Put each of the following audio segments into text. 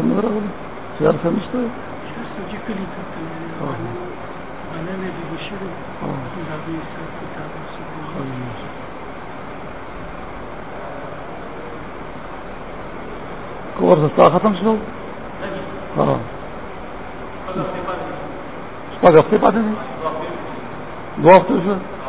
سے شہر سے مشتے اور سستا ختم سو ہاں ہفتے پاتے تھے دو ہفتے سے ہاں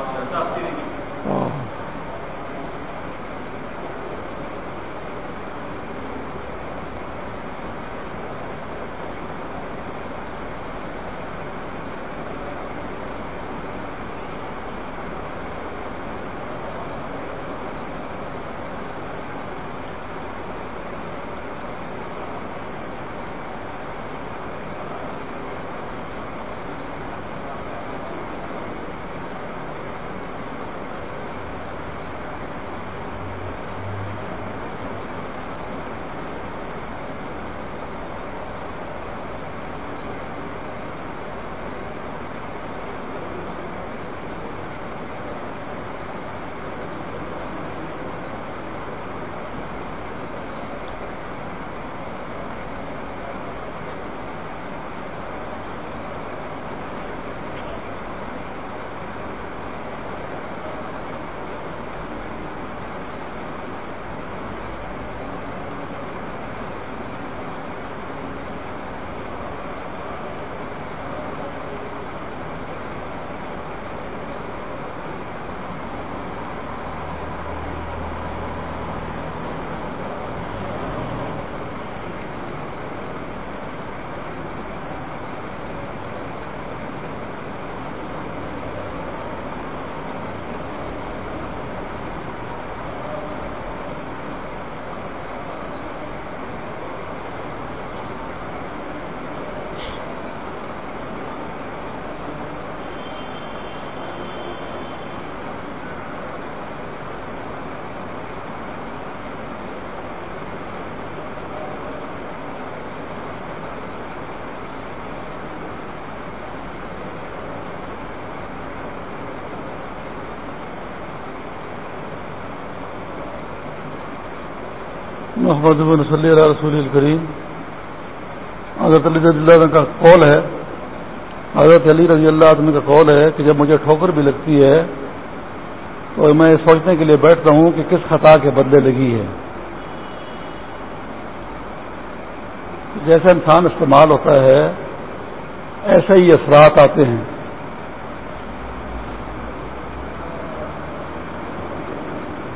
محمد بن صلی اللہ رسول الکریم حضرت علی رضی اللہ عنہ کا قول ہے، حضرت علی رضی اللہ عنہ کا قول ہے کہ جب مجھے ٹھوکر بھی لگتی ہے، تو میں سوچنے کے لیے بیٹھتا ہوں کہ کس خطا کے بدلے لگی ہے۔ جیسا انسان استعمال ہوتا ہے، ایسے ہی اثرات آتے ہیں۔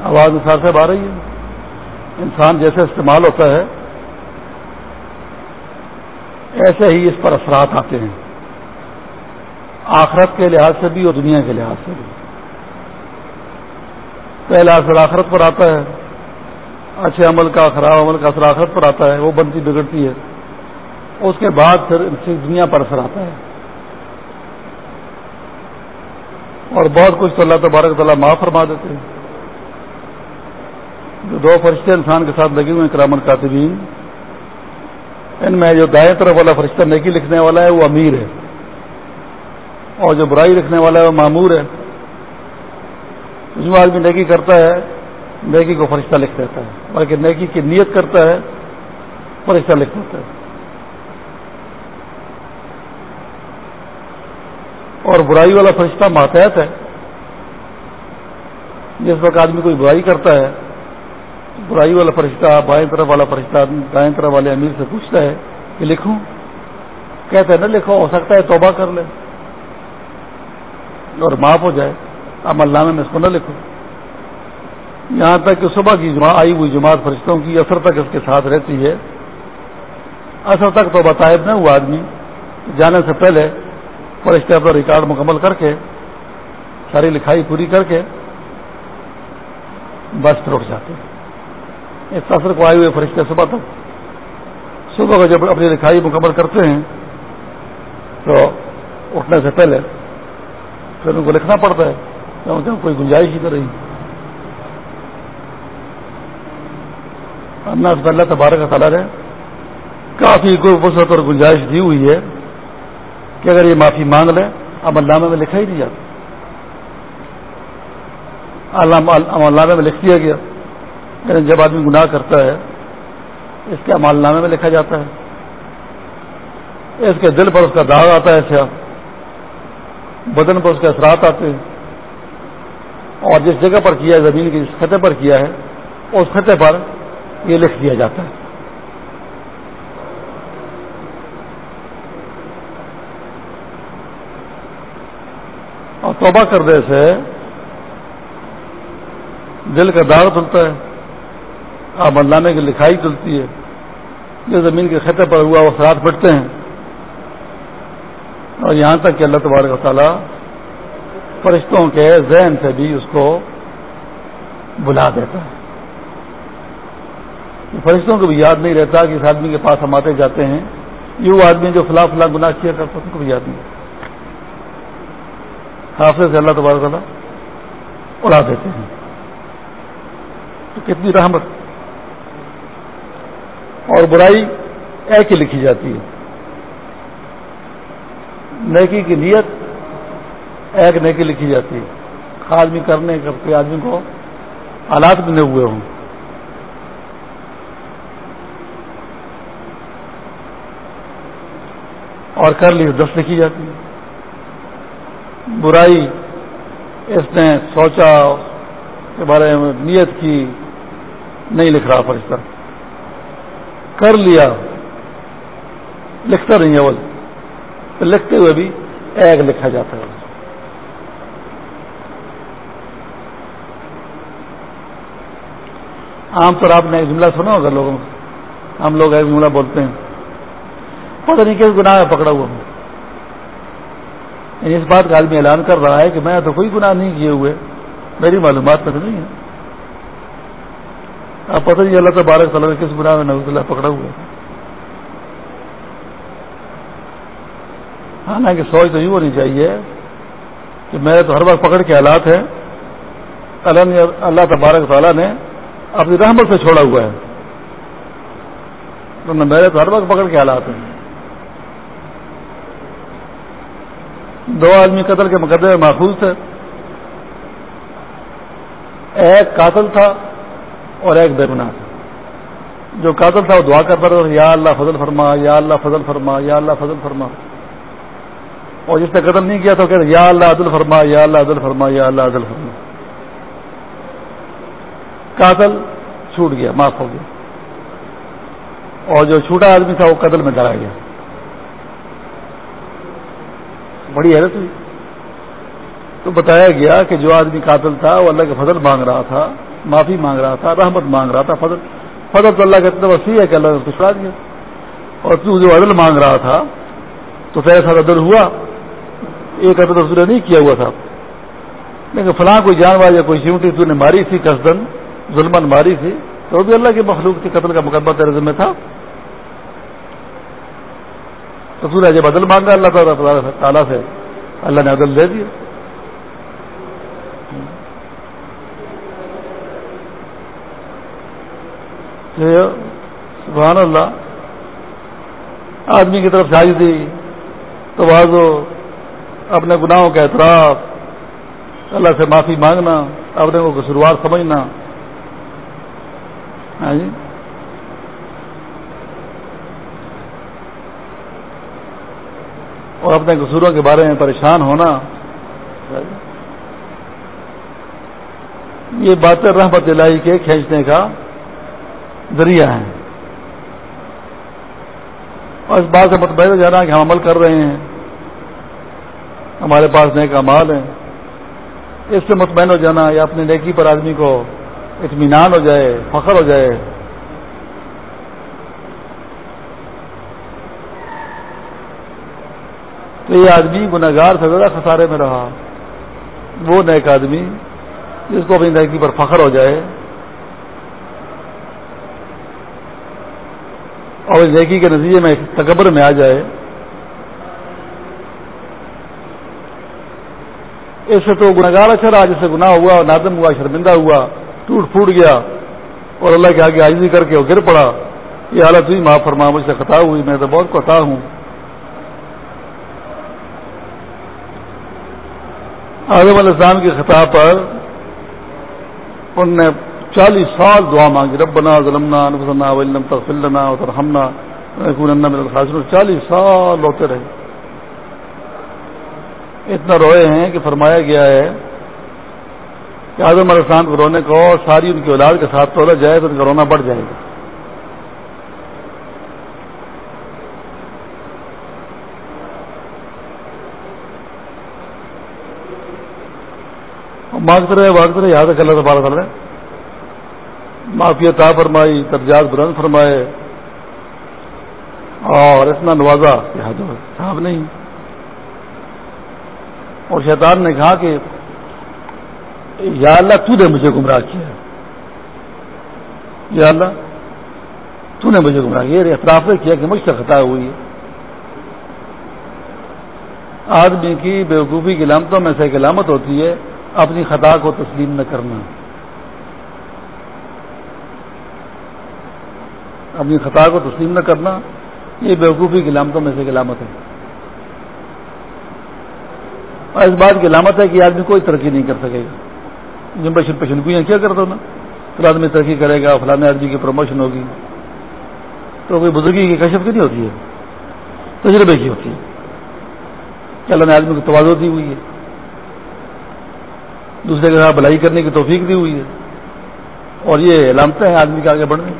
آواز مثال صاحب آ رہی ہے؟ انسان جیسے استعمال ہوتا ہے، ایسے ہی اس پر اثرات آتے ہیں۔ آخرت کے لحاظ سے بھی اور دنیا کے لحاظ سے بھی۔ پہلا اثر آخرت پر آتا ہے۔ اچھے عمل کا، خراب عمل کا اثر آخرت پر آتا ہے، وہ بنتی بگڑتی ہے۔ اس کے بعد پھر دنیا پر اثر آتا ہے۔ اور بہت کچھ تو اللہ تبارک تعالیٰ معاف فرما دیتے ہیں۔ جو دو فرشتے انسان کے ساتھ لگے ہوئے ہیں کرامن کاتبین۔ ان میں جو دائیں طرف والا فرشتہ نیکی لکھنے والا ہے، وہ امیر ہے۔ اور جو برائی لکھنے والا ہے، وہ معمور ہے۔ جو آدمی نیکی کرتا ہے، نیکی کو فرشتہ لکھ دیتا ہے۔ باقی نیکی کی نیت کرتا ہے، فرشتہ لکھ دیتا ہے۔ اور برائی والا فرشتہ ماتحت ہے۔ جس وقت آدمی کوئی برائی کرتا ہے برائی والا فرشتہ، بائیں طرف والا فرشتہ، دائیں طرف والے امیر سے پوچھتا ہے کہ لکھوں؟ کہتے ہیں نہ لکھو، ہو سکتا ہے توبہ کر لے۔ اور معاف ہو جائے۔ اب اللہ میں اس کو نہ لکھو۔ یہاں تک کہ صبح کی جماعت، آئی ہوئی جماعت فرشتوں کی اثر تک اس کے ساتھ رہتی ہے۔ اثر تک تو بتائب نہ ہوا آدمی۔ جانے سے پہلے فرشتے اپنا ریکارڈ مکمل کر کے، ساری لکھائی پوری کر کے بس رک جاتے ہیں۔ اس سفر کو آئے ہوئے فرشتے صبح تک۔ صبح کو جب اپنی لکھائی مکمل کرتے ہیں، تو اٹھنے سے پہلے پھر ان کو لکھنا پڑتا ہے کیونکہ کوئی گنجائش ہی کر رہی۔ اللہ سے اللہ تبارک کا تعالیٰ نے کافی کوئی وسعت اور گنجائش دی ہوئی ہے کہ اگر یہ معافی مانگ لیں اب علامہ میں لکھا ہی نہیں جاتا۔ علامہ میں لکھ دیا گیا۔ لیکن جب آدمی گناہ کرتا ہے، اس کے مال نامے میں لکھا جاتا ہے۔ اس کے دل پر اس کا داغ آتا ہے ایسا بدن پر اس کے اثرات آتے ہیں۔ اور جس جگہ پر کیا ہے، زمین کی جس خطے پر کیا ہے، اس خطے پر یہ لکھ دیا جاتا ہے۔ اور توبہ کرنے سے دل کا داغ تلتا ہے۔ آپ ملانے کی لکھائی چلتی ہے جو زمین کے خطے پر ہوا وہ اثرات پڑتے ہیں۔ اور یہاں تک کہ اللہ تبارک و تعالیٰ فرشتوں کے ذہن سے بھی اس کو بلا دیتا ہے۔ فرشتوں کو بھی یاد نہیں رہتا کہ اس آدمی کے پاس ہم آتے جاتے ہیں۔ یہ وہ آدمی جو فلاں فلاں گناہ کیا کرتا ان کو بھی یاد نہیں حافظ سے اللہ تبارک تعالیٰ اڑا دیتے ہیں۔ تو کتنی رحمت۔ اور برائی ایک ہی لکھی جاتی ہے۔ نیکی کی نیت ایک نیکی لکھی جاتی ہے۔ آدمی کرنے کرتے آدمی کو حالات بنے ہوئے ہوں۔ اور کر لی دس لکھی جاتی ہے۔ برائی اس نے سوچا کے بارے میں نیت کی، نہیں لکھ رہا فرشتہ۔ کر لیا۔ لکھتا نہیں ہے وہ۔ لکھتے ہوئے بھی ایک لکھا جاتا ہے۔ عام طور آپ نے ایک جملہ سنا ہوگا لوگوں کو۔ ہم لوگ ایک جملہ بولتے ہیں۔ پتہ نہیں کس گناہ میں پکڑا ہوا ہوں۔ یعنی اس بات کا آدمی اعلان کر رہا ہے کہ میں تو کوئی گناہ نہیں کیے ہوئے۔ میری معلومات میں تو نہیں ہے۔ آپ پتہ نہیں اللہ تبارک تعالیٰ کس گناہ میں نوز اللہ پکڑا ہوا ہے۔ حالانکہ سوچ تو یوں ہونی چاہیے کہ میرے تو ہر وقت پکڑ کے حالات ہیں۔ اللہ تبارک تعالیٰ نے اپنی رحمت سے چھوڑا ہوا ہے۔ میرے تو ہر وقت پکڑ کے حالات ہیں۔ دو آدمی قتل کے مقدمے میں محفوظ تھے۔ ایک قاتل تھا۔ اور ایک بے گناہ۔ تھا جو قاتل تھا وہ دعا کرتا رہا یا اللہ فضل فرما، یا اللہ فضل فرما، یا اللہ فضل فرما۔ اور جس نے قتل نہیں کیا تو کہتے یا اللہ عدل فرما، یا اللہ عدل فرما، یا اللہ عدل فرما۔ قاتل چھوٹ گیا، معاف ہو گیا۔ اور جو چھوٹا آدمی تھا وہ قتل میں ڈرا گیا۔ بڑی حیرت ہوئی۔ تو بتایا گیا کہ جو آدمی قاتل تھا وہ اللہ کے فضل مانگ رہا تھا۔ معافی مانگ رہا تھا، رحمت مانگ رہا تھا، فضل فضل تو اللہ کا اتنا وسیع ہے کہ اللہ نے اس کو چھڑا دیا۔ اور تو جو عدل مانگ رہا تھا، تو تیرے ساتھ عدل ہوا۔ ایک عدل اس نے نہیں کیا ہوا تھا۔ لیکن فلاں کوئی جانور یا کوئی سیونٹی تو نے ماری تھی کسدن ظلمن ماری تھی۔ تو بھی اللہ کے مخلوق کے قتل کا مقدمہ تیرے ذمہ تھا۔ تو سورہ جب عدل مانگا، اللہ تعالیٰ تعالیٰ سے اللہ نے عدل دے دیا۔ سبحان اللہ، آدمی کی طرف سے آئی تھی تو بازو اپنے گناہوں کا اعتراف، اللہ سے معافی مانگنا، اپنے کو قصوروار سمجھنا۔ ہاں جی۔ اور اپنے قصوروں کے بارے میں پریشان ہونا۔ یہ باتیں رحمت الہی کے کھینچنے کا ذریعہ ہیں۔ اور اس بات سے متبادل جانا کہ ہم عمل کر رہے ہیں۔ ہمارے پاس نیک امال ہیں۔ اس سے مطمئن ہو جانا یا اپنی نیکی پر آدمی کو اطمینان ہو جائے، فخر ہو جائے۔ تو یہ آدمی گناگار سے زیادہ خسارے میں رہا۔ وہ نیک آدمی جس کو اپنی نیکی پر فخر ہو جائے۔ اور نیکی کے نتیجے میں تکبر میں آ جائے۔ اس سے تو گناگار اچھا رہا، جس سے گناہ ہوا، نادم ہوا، شرمندہ ہوا، ٹوٹ پھوٹ گیا اور اللہ کے آگے آجزی کر کے وہ گر پڑا۔ یہ حالت ہوئی، معاف فرما، مجھ سے خطا ہوئی، میں تو بہت خطا ہوں۔ آدم علیہ السلام کی خطا پر ان نے چالیس سال دعا مانگی، ربنا ظلمنا نفسنا ولم تغفر لنا وترحمنا لنكونن من الخاسرین۔ چالیس سال روتے رہے۔ اتنا روئے ہیں کہ فرمایا گیا ہے کہ آدم علیہ السلام کو رونے کو ساری ان کی اولاد کے ساتھ تولا جائے تو ان کا رونا بڑھ جائے گا۔ مانگتے رہے مانگتے رہے یہاں تک اللہ تبارک رہے معافی عطا فرمائی ترجات بلند فرمائے۔ اور اتنا نوازا کہ حد صاحب نہیں۔ اور شیطان نے کہا کہ یا اللہ تو نے مجھے گمراہ کیا۔ یا اللہ تو نے مجھے گمراہ کیا۔ اطراف نے کیا کہ مجھ سے خطا ہوئی ہے۔ آدمی کی بیوقوفی کی علامتوں میں سے ایک علامت ہوتی ہے، اپنی خطا کو تسلیم نہ کرنا۔ اپنی خطا کو تسلیم نہ کرنا، یہ بیوقوفی کی علامتوں میں سے ایک علامت ہے۔ اور اس بات کی علامت ہے کہ آدمی کوئی ترقی نہیں کر سکے گا۔ جن پشن پشنگویاں کیا کرتا ہوں نا؟ پھر آدمی ترقی کرے گا، فلانے آدمی کی پروموشن ہوگی۔ تو کوئی بزرگی کی کشف کی نہیں ہوتی ہے؟ تجربے کی ہوتی ہے۔ کہ اللہ نے آدمی کو توازو دی ہوئی ہے۔ دوسرے کے ساتھ بھلائی کرنے کی توفیق دی ہوئی ہے۔ اور یہ علامتیں ہیں آدمی کے آگے بڑھنے۔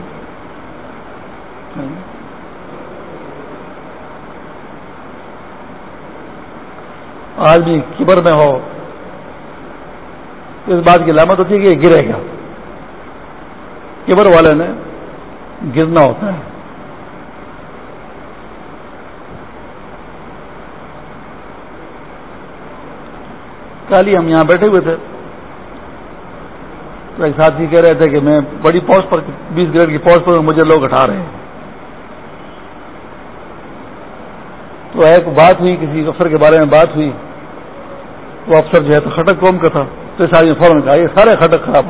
آدمی کبر میں ہو، اس بات کی علامت ہوتی ہے کہ یہ گرے گا۔ کبر والے نے گرنا ہوتا ہے۔ کل ہی ہم یہاں بیٹھے ہوئے تھے۔ تو ایک ساتھی کہہ رہے تھے کہ میں بڑی پوسٹ پر، بیس گریڈ کی پوسٹ پر مجھے لوگ اٹھا رہے ہیں۔ تو ایک بات ہوئی، کسی افسر کے بارے میں بات ہوئی۔ وہ افسر جو ہے تو خٹک قوم کا تھا، تو اس آدمی فوراً کہا، یہ سارے خٹک خراب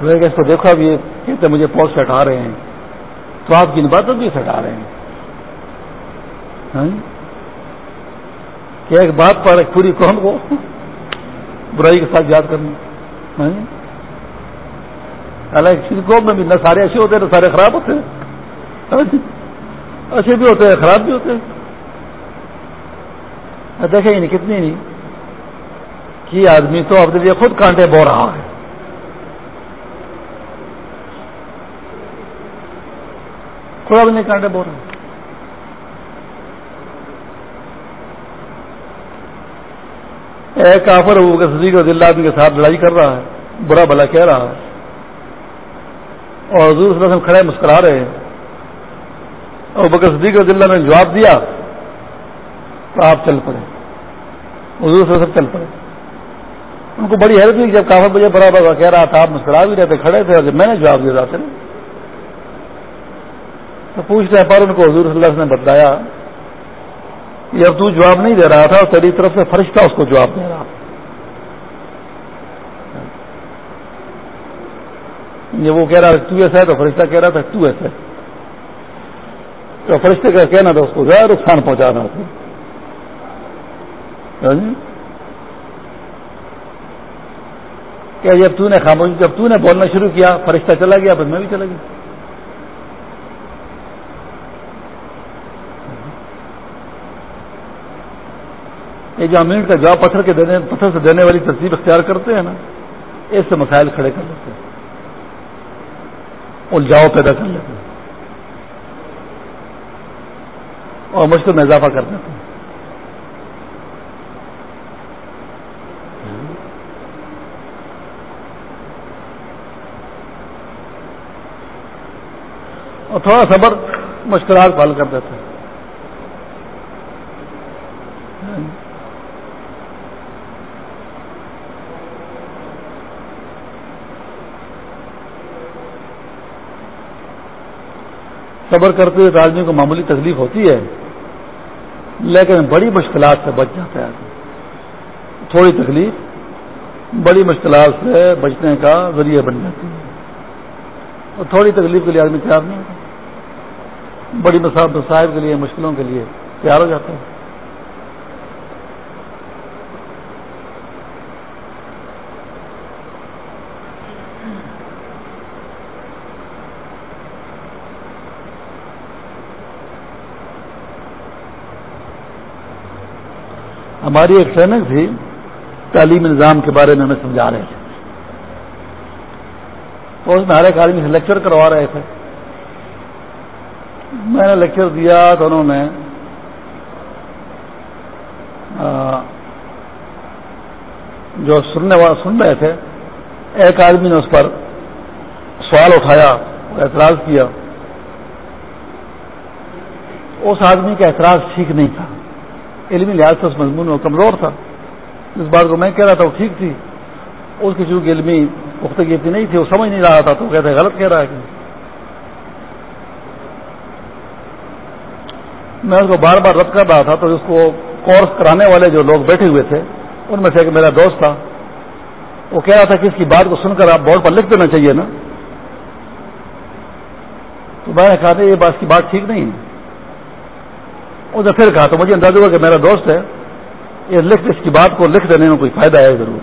اس کو دیکھو اب یہ کہتے مجھے پوسٹ سے ہٹا رہے ہیں۔ تو آپ کی باتوں بھی سے ہٹا رہے ہیں۔ ہاں؟ جی؟ کہ ایک بات پر ایک پوری قوم کو برائی کے ساتھ یاد کرنا۔ ہاں جی؟ حالانکہ کسی قوم میں بھی نہ سارے ایسے ہوتے ہیں نہ سارے خراب ہوتے۔ ہیں اچھے بھی ہوتے ہیں خراب بھی ہوتے۔ ہیں دیکھیں نہیں، کتنی نہیں۔ کہ آدمی تو اپنے لیے خود کانٹے بو رہا ہے۔ خود اپنے کانٹے بو رہا ہے۔ ایک آفر وہ صدیق رضی اللہ آدمی کے ساتھ لڑائی کر رہا ہے، برا بھلا کہہ رہا ہے۔ اور حضور صلی اللہ علیہ وسلم کھڑے مسکرا رہے ہیں۔ اور بکر صدیق رضی اللہ نے جواب دیا۔ تو آپ چل پڑے۔ حضور سے سب چل پڑے۔ ان کو بڑی حیرت ہوئی جب کافر بجے برابر کہہ رہا تھا، آپ مسکرا بھی رہے تھے، کھڑے تھے اور میں نے جواب دیا تھا تو پوچھتے ہیں پر ان کو حضور صلی اللہ علیہ نے بتلایا کہ اب تو جواب نہیں دے رہا تھا، اور تیری طرف سے فرشتہ اس کو جواب دے رہا۔ یہ وہ کہہ رہا تھا، تو ایسا ہے تو فرشتہ کہہ رہا تھا، تو ایسا ہے۔ تو فرشتے کا کہنا تھا اس کو زیادہ نقصان پہنچانا۔ تھا ہاں ہاں جی؟ کیا جب تو نے خاموشی جب تو نے بولنا شروع کیا، فرشتہ چلا گیا پھر میں بھی چلا گیا۔ یہ جو امین کا جواب پتھر کے دینے پتھر سے دینے والی ترتیب اختیار کرتے ہیں نا، اس سے مسائل کھڑے کر لیتے ہیں۔ الجاؤ پیدا کر لیتے ہیں۔ اور مشکل میں اضافہ کر دیتے ہیں اور تھوڑا صبر مشکلات پال کر دیتے ہیں۔ صبر کرتے ہوئے آدمی کو معمولی تکلیف ہوتی ہے، لیکن بڑی مشکلات سے بچ جاتا ہے آدمی۔ تھوڑی تکلیف بڑی مشکلات سے بچنے کا ذریعہ بن جاتی ہے۔ اور تھوڑی تکلیف کے لیے آدمی تیار نہیں ہوتا۔ بڑی مصاحب مصاحب کے لیے، مشکلوں کے لیے تیار ہو جاتا ہے ہماری ایک ٹریننگ تھی تعلیم نظام کے بارے میں ہمیں سمجھا رہے تھے۔ اور اس میں ہر ایک آدمی سے لیکچر کروا رہے تھے۔ میں نے لیکچر دیا تو انہوں نے جو سننے والا سن رہے تھے، ایک آدمی نے اس پر سوال اٹھایا اعتراض کیا۔ اس آدمی کا اعتراض ٹھیک نہیں تھا۔ علمی لحاظ سے اس مضمون میں کمزور تھا۔ جس بات کو میں کہہ رہا تھا، وہ ٹھیک تھی۔ اس کی چونکہ علمی پختگی اتنی نہیں تھی، وہ سمجھ نہیں رہا تھا، تو کہتے غلط کہہ رہا ہے۔ کہ میں اس کو بار بار رد کر رہا تھا تو اس کو کورس کرانے والے جو لوگ بیٹھے ہوئے تھے، ان میں سے ایک میرا دوست تھا۔ وہ کہہ رہا تھا کہ اس کی بات کو سن کر آپ بورڈ پر لکھ دینا چاہیے نا۔ تو میں نے کہا تھا یہ بات کی بات ٹھیک نہیں ہے۔ اس نے پھر کہا تو مجھے اندازہ ہوا کہ میرا دوست ہے، یہ لکھ، اس کی بات کو لکھ دینے میں کوئی فائدہ ہے ضرور۔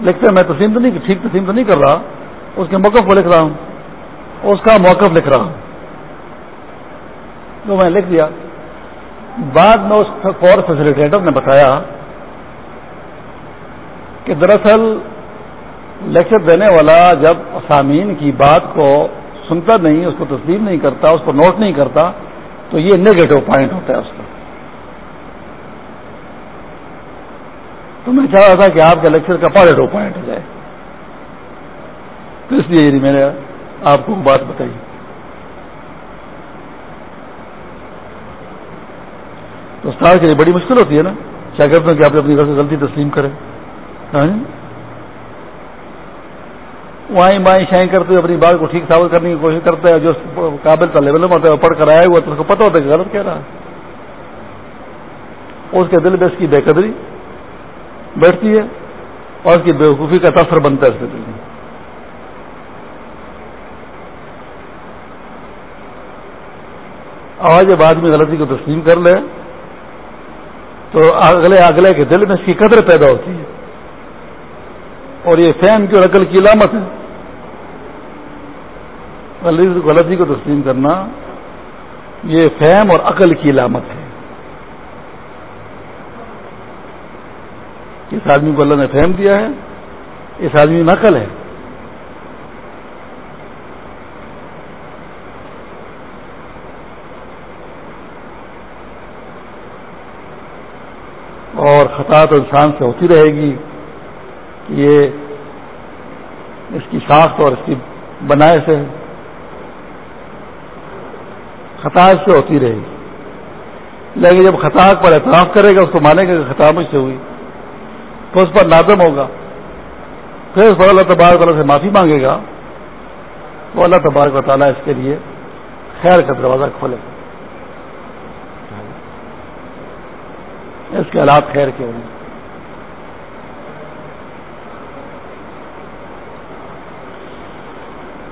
لکھتے میں تسلیم تو نہیں، ٹھیک تسلیم تو نہیں کر رہا، اس کے موقف کو لکھ رہا ہوں۔ اس کا موقف لکھ رہا ہوں۔ تو میں لکھ دیا۔ بعد میں اس فور فیسلٹیٹر نے بتایا کہ دراصل لیکچر دینے والا جب اسامین کی بات کو سنتا نہیں، اس کو تسلیم نہیں کرتا، اس کو نوٹ نہیں کرتا، تو یہ نیگیٹو پوائنٹ ہوتا ہے اس کا تو میں چاہ رہا تھا کہ آپ کے لیکچر کا پازیٹو پوائنٹ ہو جائے۔ تو اس لیے میں نے آپ کو بات بتائی تو استاد کے لیے بڑی مشکل ہوتی ہے نا؟ شاگردوں کہ آپ اپنی غلطی تسلیم کریں؟ ہاں جی؟ وہیں بائیں شائیں کرتے ہوئے اپنی بات کو ٹھیک ثابت کرنے کی کوشش کرتے ہیں جو قابل کا لیول میں ہوتا ہے، وہ پڑھ کر آیا ہوا تو اس کو پتہ ہوتا ہے کہ غلط کہہ رہا ہے۔ اس کے دل میں اس کی بے قدری بیٹھتی ہے اور اس کی بیوقوفی کا تاثر بنتا ہے اس کے دل میں۔ آج جب آدمی غلطی کو تسلیم کر لے تو اگلے اگلے کے دل میں اس کی قدر پیدا ہوتی ہے۔ اور یہ فہم کی اور عقل کی علامت ہے۔ غلطی کو تسلیم کرنا یہ فہم اور عقل کی علامت ہے۔ اس آدمی کو اللہ نے فہم دیا ہے، اس آدمی میں عقل ہے۔ اور خطا تو انسان سے ہوتی رہے گی یہ اس کی ساخت اور اس کی بنائے سے خطا سے ہوتی رہے گی۔ لیکن جب خطا پر اعتراف کرے گا، اس کو مانے گا کہ خطا مجھ سے ہوئی۔ تو اس پر نادم ہوگا۔ پھر اس پر اللہ تبارک تعالیٰ سے معافی مانگے گا۔ تو اللہ تبارک و تعالیٰ اس کے لیے خیر کا دروازہ کھولے گا۔ اس کے حالات خیر کے ہوں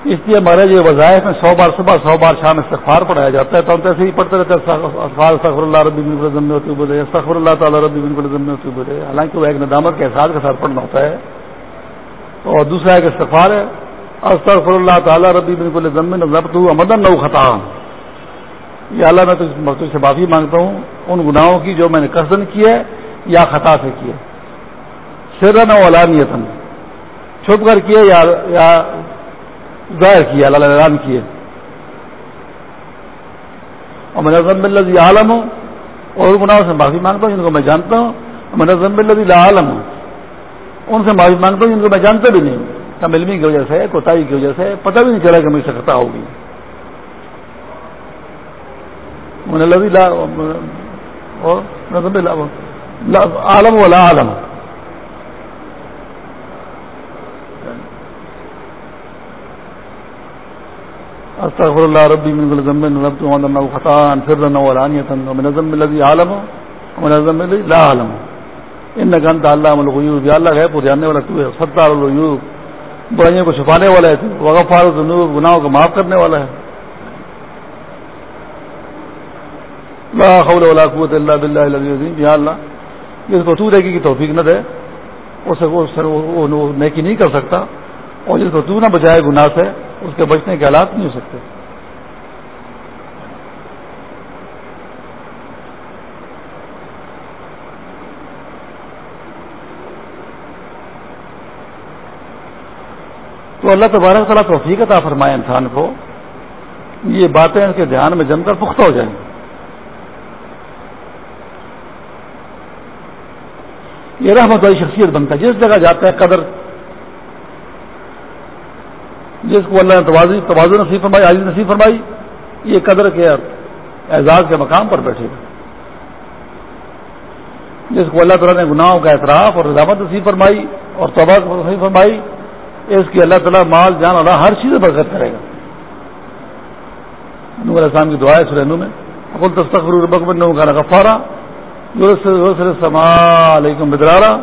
اس لیے ہمارے جو وظائف میں سو بار صبح، سو بار شام استغفار پڑھایا جاتا ہے۔ تو ہم تو ایسے ہی پڑھتے رہتے ہیں سخر اللہ ربی بن ہوتی بولے سخر اللہ تعالیٰ ربی بن ہوتی بولے حالانکہ وہ ایک ندامت کے احساس کے ساتھ پڑھنا ہوتا ہے۔ اور دوسرا ایک استغفار ہے، استغفر اللہ تعالیٰ ربی بن ضمن ضبط ہوں امدن نو خطا۔ یہ اللہ، میں تو سے معافی مانگتا ہوں۔ ان گناہوں کی جو میں نے قصدن کی ہے یا خطا سے کی ہے۔ سرن و علانیتن۔ چھپ کر کیے یا یا ظاہر کیا اللہ اعلان کیے اور میں نظم اللہ عالم ہوں اور گناہوں سے معافی مانگتا ہوں جن کو میں جانتا ہوں۔ میں نظم اللہ عالم ہوں ان سے معافی مانگتا ہوں جن کو میں جانتا بھی نہیں۔ کم علمی کی وجہ سے، کوتاہی کی وجہ سے، پتہ بھی نہیں چلا کہ مجھ سے خطا ہوگی۔ اور عالم والا عالم۔ استغفر الله ربي من كل ذنب نذبت وما انه خطا سرا وعلانية ومن الذنب الذي اعلم ومن الذنب الذي لا اعلم انك انت علام الغيوب يا الله غیب کو جاننے والا تو ہے، ستار الغیوب۔ برائیوں کو چھپانے والا ہے تو، وغفار الذنوب، گناہوں کو معاف کرنے والا ہے۔ حول ولا قوت اللہ بلّہ یا اللہ جس کو تو دے کی توفیق نہ دے اسے وہ نیکی نہیں کر سکتا، اور جس کو تو نہ بجائے گناہ سے، اس کے بچنے کے حالات نہیں ہو سکتے۔ تو اللہ تبارک تعالیٰ توفیق عطا فرمائے انسان کو، یہ باتیں اس کے دھیان میں جم کر پختہ ہو جائیں گی۔ یہ رحمت والی شخصیت بنتا ہے۔ جس جگہ جاتا ہے قدر، جس کو اللہ نے توازو نصیب فرمائی عاجز نصیب فرمائی، یہ قدر کے اعزاز کے مقام پر بیٹھے گا۔ جس کو اللہ تعالیٰ نے گناہوں کا اعتراف اور رضامت نصیب فرمائی اور توبہ نصیب فرمائی، اس کی اللہ تعالیٰ مال، جان، اللہ ہر چیز برکت کرے گا۔ نور السلام کی دعائیں سرینو میں اکل تستخر ربکم انہو کانا غفارا۔ یرسل السماء علیکم بدرارا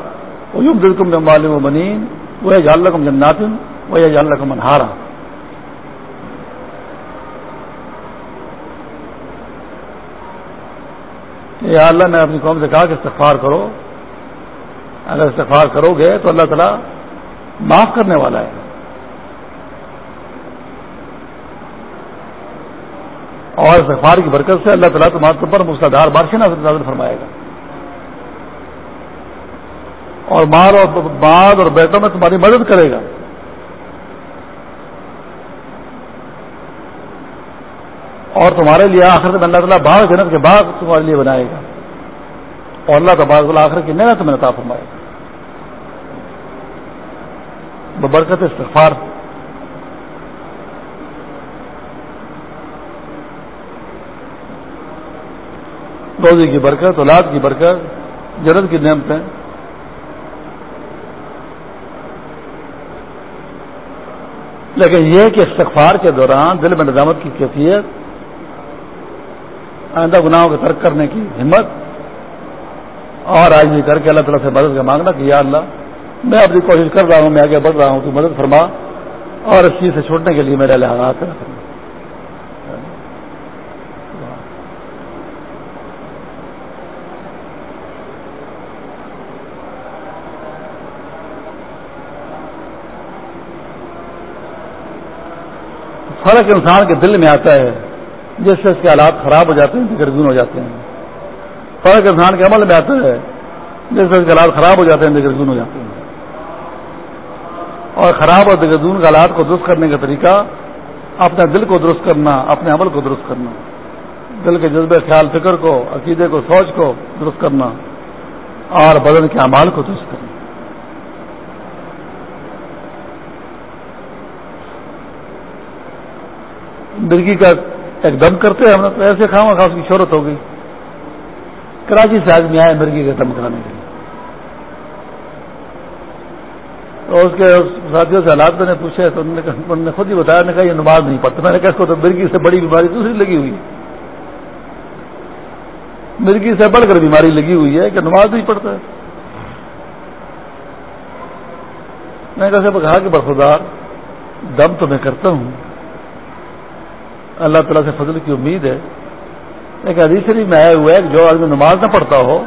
ویمددکم بموال و بنین ویجعل لکم جنات ویجعل لکم انہارا. یا اللہ نے اپنی قوم سے کہا کہ استغفار کرو۔ اگر استغفار کرو گے تو اللہ تعالیٰ معاف کرنے والا ہے۔ اور استغفار کی برکت سے اللہ تعالیٰ تمہارے تم پر مسلادھار بارش نازل فرمائے گا۔ اور مار اور بعد اور بیٹوں میں تمہاری مدد کرے گا۔ اور تمہارے لیے آخر میں اللہ تعالیٰ باغ جنت کے باغ تمہارے لیے بنائے گا۔ اور اللہ تبارک اللہ آخر کی محنت میں نتا فرمائے گا۔ برکت استغفار۔ روزی کی برکت، اولاد کی برکت، جنت کی نعمتیں۔ لیکن یہ کہ استغفار کے دوران دل میں نظامت کی کیفیت، آئندہ گناہوں کے ترک کرنے کی ہمت، اور آج بھی کر کے اللہ تعالیٰ سے مدد کا مانگنا کہ یا اللہ، میں اپنی کوشش کر رہا ہوں، میں آگے بڑھ رہا ہوں، تو مدد فرما، اور اس چیز سے چھوٹنے کے لیے میرے لحاظ فرق انسان کے دل میں آتا ہے جس سے اس کے حالات خراب ہو جاتے ہیں دگرگون ہو جاتے ہیں۔ فرق انسان کے عمل میں آتا ہے جس سے اس کے حالات خراب ہو جاتے ہیں دگرگون ہو جاتے ہیں۔ اور خراب اور دگرگون کے حالات کو درست کرنے کا طریقہ، اپنے دل کو درست کرنا، اپنے عمل کو درست کرنا۔ دل کے جذبے، خیال، فکر کو، عقیدے کو، سوچ کو درست کرنا۔ اور بدن کے اعمال کو درست کرنا۔ مرغی کا ایک دم کرتے ہیں، ہم نے تو ایسے کھاؤں خاص کی شہرت ہو گئی۔ کراچی سے آدمی آئے مرغی کا دم کرانے کے لیے۔ تو اس کے ساتھیوں سے حالات میں نے پوچھے تو انہوں نے خود ہی بتایا نے کہا، یہ نماز نہیں پڑتا میں نے کہا، اس کو تو مرغی سے بڑی بیماری دوسری لگی ہوئی مرغی سے بڑھ کر بیماری لگی ہوئی ہے کہ نماز نہیں پڑتا ہے میں کیسے کہا کہ برفدار دم تو میں کرتا ہوں۔ اللہ تعالیٰ سے فضل کی امید ہے۔ لیکن حدیث شریف میں آیا ہوا ہے کہ جو آدمی نماز نہ پڑھتا ہو،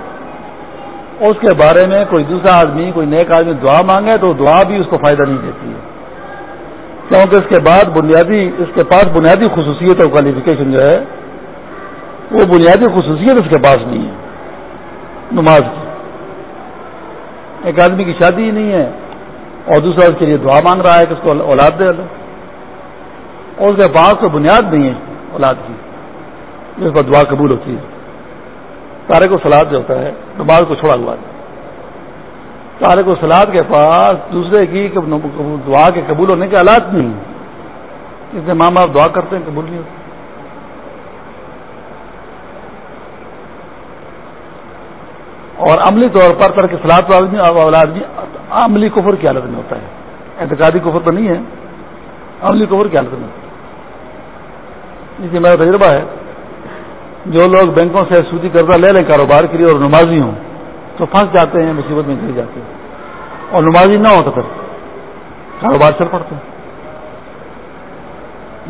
اس کے بارے میں کوئی دوسرا آدمی، کوئی نیک آدمی دعا مانگے تو دعا بھی اس کو فائدہ نہیں دیتی ہے۔ کیونکہ اس کے بعد بنیادی، اس کے پاس بنیادی خصوصیت اور کوالیفیکیشن جو ہے، وہ بنیادی خصوصیت اس کے پاس نہیں ہے۔ نماز کی۔ ایک آدمی کی شادی ہی نہیں ہے اور دوسرا اس کے لیے دعا مانگ رہا ہے کہ اس کو اولاد دے۔ اور اس کے پاس تو بنیاد نہیں ہے اولاد کی، جس پر دعا قبول ہوتی ہے۔ تارے کو سلاد جو ہوتا ہے، نماز کو چھوڑا ہوا ہے۔ تارے کو سلاد کے پاس دوسرے کی دعا کے قبول ہونے کے حالات نہیں اس میں ماں باپ دعا کرتے ہیں، قبول نہیں ہوتے اور عملی طور پر ترک سلاد آدمی آدمی عملی کفر کی حالت میں ہوتا ہے۔ اعتقادی کفر تو نہیں ہے۔ عملی کفر کی حالت میں ہوتا ہے۔ اس میرا تجربہ ہے، جو لوگ بینکوں سے سودی قرضہ لے لیں کاروبار کے لیے اور نمازی ہوں، تو پھنس جاتے ہیں، مصیبت میں گر جاتے ہیں۔ اور نمازی نہ ہو تو پھر کاروبار چل پڑتے ہیں۔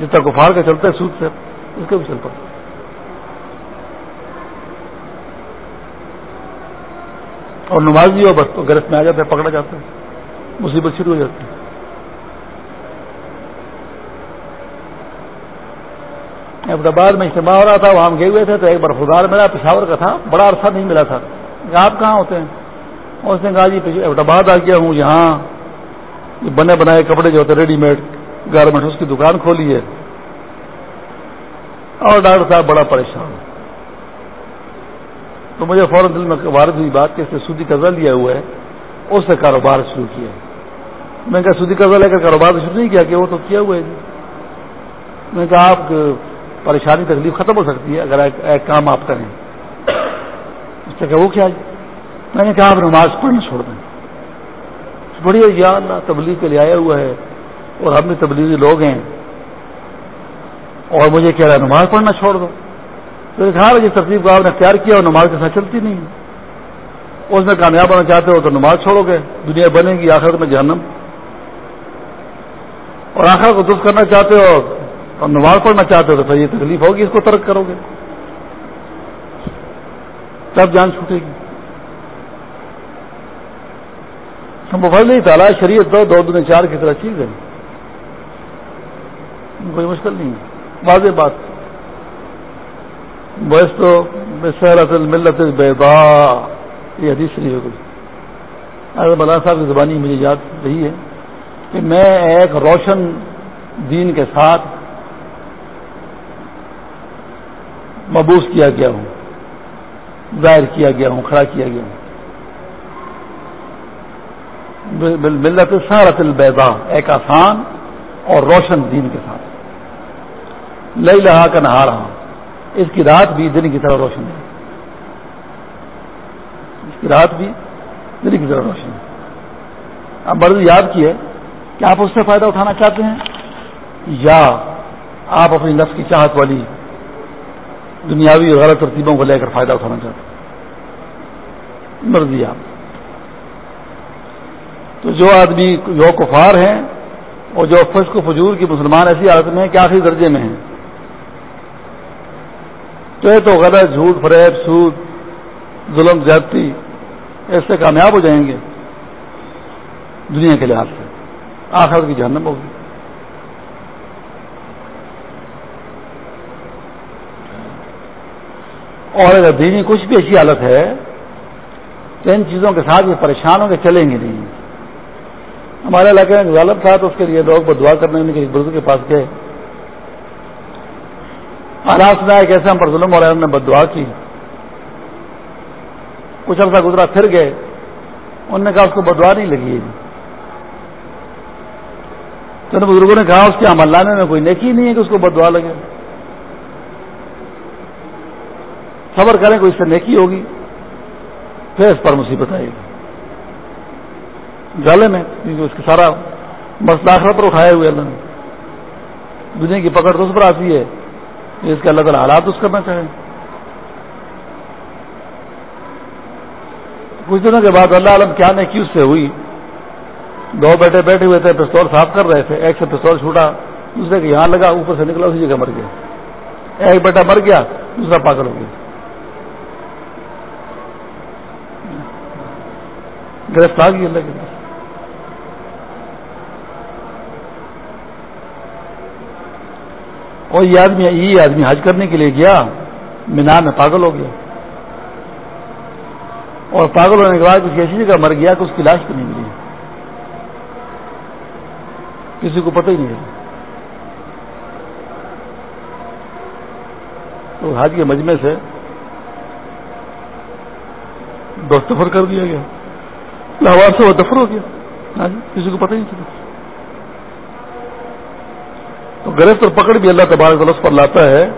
جتنا گفار کا چلتا ہے سود سے اس کے بھی چل پڑتے اور نمازی ہو بس تو گرفت میں آ جاتے ہیں پکڑا جاتا ہے مصیبت شروع ہو جاتی ہے۔ آباد میں اجتماع ہو رہا تھا، وہاں گئے ہوئے تھے تو ایک بار خدار میرا پشاور کا تھا، بڑا عرصہ نہیں ملا تھا۔ آپ کہاں ہوتے ہیں؟ اس نے کہا جی آباد آ گیا ہوں جی، یہاں بنے بنائے کپڑے جو ہوتے ریڈی میڈ گارمنٹ اس کی دکان کھولی ہے۔ اور ڈاکٹر صاحب بڑا پریشان۔ تو مجھے فوراً دل میں وارد ہوئی بات کہ اس نے سودی قرضہ لیا ہوا ہے۔ اس سے کاروبار شروع کیا میں نے کہا، سودی قرضہ لے کر کاروبار شروع نہیں کیا، کہ وہ تو کیا ہوا ہے جی؟ میں نے کہا، آپ پریشانی تکلیف ختم ہو سکتی ہے اگر ایک کام آپ کریں۔ اس نے کہا، وہ کیا جی میں نے کہا، آپ نماز پڑھنا چھوڑ دیں۔ بڑھیا، یا اللہ، تبلیغ کے لیے آیا ہوا ہے اور ہم بھی تبلیغی لوگ ہیں۔ اور مجھے کہہ رہا ہے، نماز پڑھنا چھوڑ دو۔ تو کہا جس ترتیب کو آپ نے اختیار کیا اور نماز کے ساتھ چلتی نہیں۔ اس میں کامیاب ہونا چاہتے ہو تو نماز چھوڑو گے۔ دنیا بنے گی آخر میں جہنم۔ اور آخر کو درست کرنا چاہتے ہو اور نماز پڑھنا چاہتے ہو تو پھر یہ تکلیف ہوگی، اس کو ترک کرو گے۔ تب جان چھوٹے گی۔ ہم نہیں تعالیٰ شریعت دو دو دن چار کی طرح چیز ہے۔ کوئی مشکل نہیں ہے۔ واضح بات۔ بس تو سہرت الملت بیدا یہ حدیث نہیں ہوگی اگر بلا صاحب کی زبانی مجھے یاد رہی ہے کہ میں ایک روشن دین کے ساتھ مبوس کیا گیا ہوں، ظاہر کیا گیا ہوں، کھڑا کیا گیا ہوں۔ ملت سارت البیدا ایک آسان اور روشن دین کے ساتھ۔ لئی لہا کا نہا رہا اس کی رات بھی دن کی طرح روشن ہے۔ اس کی رات بھی دن کی طرح روشن ہے۔ اب مرض یاد کی ہے کہ آپ اس سے فائدہ اٹھانا چاہتے ہیں؟ یا آپ اپنی نفس کی چاہت والی دنیاوی اور غلط ترتیبوں کو لے کر فائدہ اٹھانا چاہتے ہیں مرضی آپ۔ تو جو آدمی، جو کفار ہیں اور جو فسق و فجور کی مسلمان ایسی حالت میں ہیں کہ آخری درجے میں ہیں۔ تو یہ تو غلط، جھوٹ، فریب، سود، ظلم، زیادتی، ایسے کامیاب ہو جائیں گے دنیا کے لحاظ سے۔ آخر کی جہنم ہوگی۔ اور اگر دینی کچھ بھی ایسی حالت ہے تو ان چیزوں کے ساتھ یہ پریشان ہو کے چلیں گے نہیں۔ ہمارے علاقے میں غالب تھا تو اس کے لیے لوگ بدعا کرنے کے بزرگ کے پاس گئے۔ آرام سنا ہے کیسے ہم پر ظلم اور نے بد دعا کی۔ کچھ عرصہ گزرا، پھر گئے۔ انہوں نے کہا اس کو بدعا نہیں لگی۔ ہے تو بزرگوں نے کہا اس کے عمل لانے میں کوئی نیکی نہیں ہے کہ اس کو بدعا لگے۔ صبر کریں کوئی اس سے نیکی ہوگی، پھر اس پر مصیبت آئے گی۔ گالے میں کیونکہ اس کے سارا مسئلہ آخرت پر اٹھائے ہوئے اللہ نے۔ دنیا کی پکڑ تو اس پر آتی ہے اس کے اللہ تعالیٰ حالات اس کرنا چاہیں کچھ دنوں کے بعد اللہ عالم کیا نے کی اس سے ہوئی۔ دو بیٹے بیٹھے ہوئے تھے، پستول صاف کر رہے تھے، ایک سے پستول چھوٹا، دوسرے کے یہاں لگا، اوپر سے نکلا، اسی جگہ مر گیا۔ ایک بیٹا مر گیا، دوسرا پاگل ہو گیا۔ گرفتار کی اللہ کی طرف اور یہ آدمی یہ آدمی حج کرنے کے لیے گیا مینار میں پاگل ہو گیا۔ اور پاگل ہونے کے بعد کسی ایسی جگہ مر گیا کہ اس کی لاش تو نہیں ملی۔ کسی کو پتہ ہی نہیں چلا تو حج کے مجمے سے دستفر کر دیا گیا۔ لاہور سے وہ دفر ہو گیا کسی کو پتہ ہی نہیں چلا تو گرفت اور پکڑ بھی اللہ تبارک دلس پر لاتا ہے۔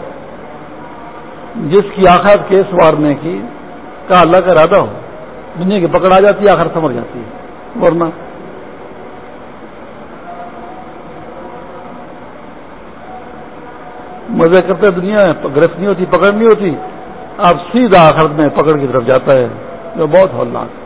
جس کی آخر کیس وارنے کی، کا اللہ کا ارادہ ہو۔ دنیا کی پکڑ آ جاتی ہے آخر سمجھ جاتی ہے۔ ورنہ مزے کرتے دنیا میں گرفت نہیں ہوتی، پکڑ نہیں ہوتی۔ اب سیدھا آخر میں پکڑ کی طرف جاتا ہے، جو بہت ہولناک ہے۔